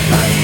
Everybody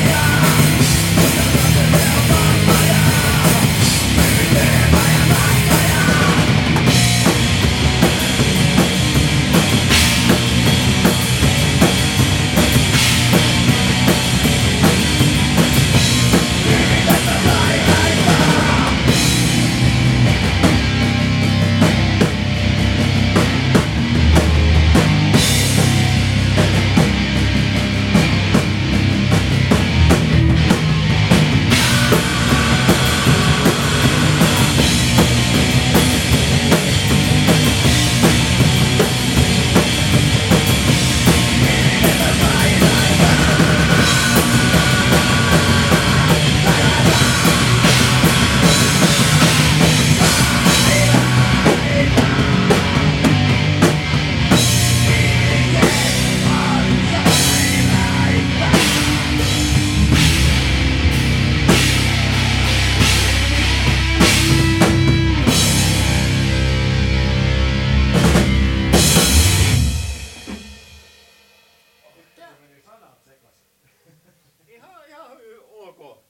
Koko.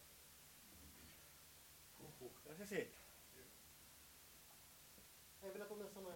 Huhhuh, ja se siitä.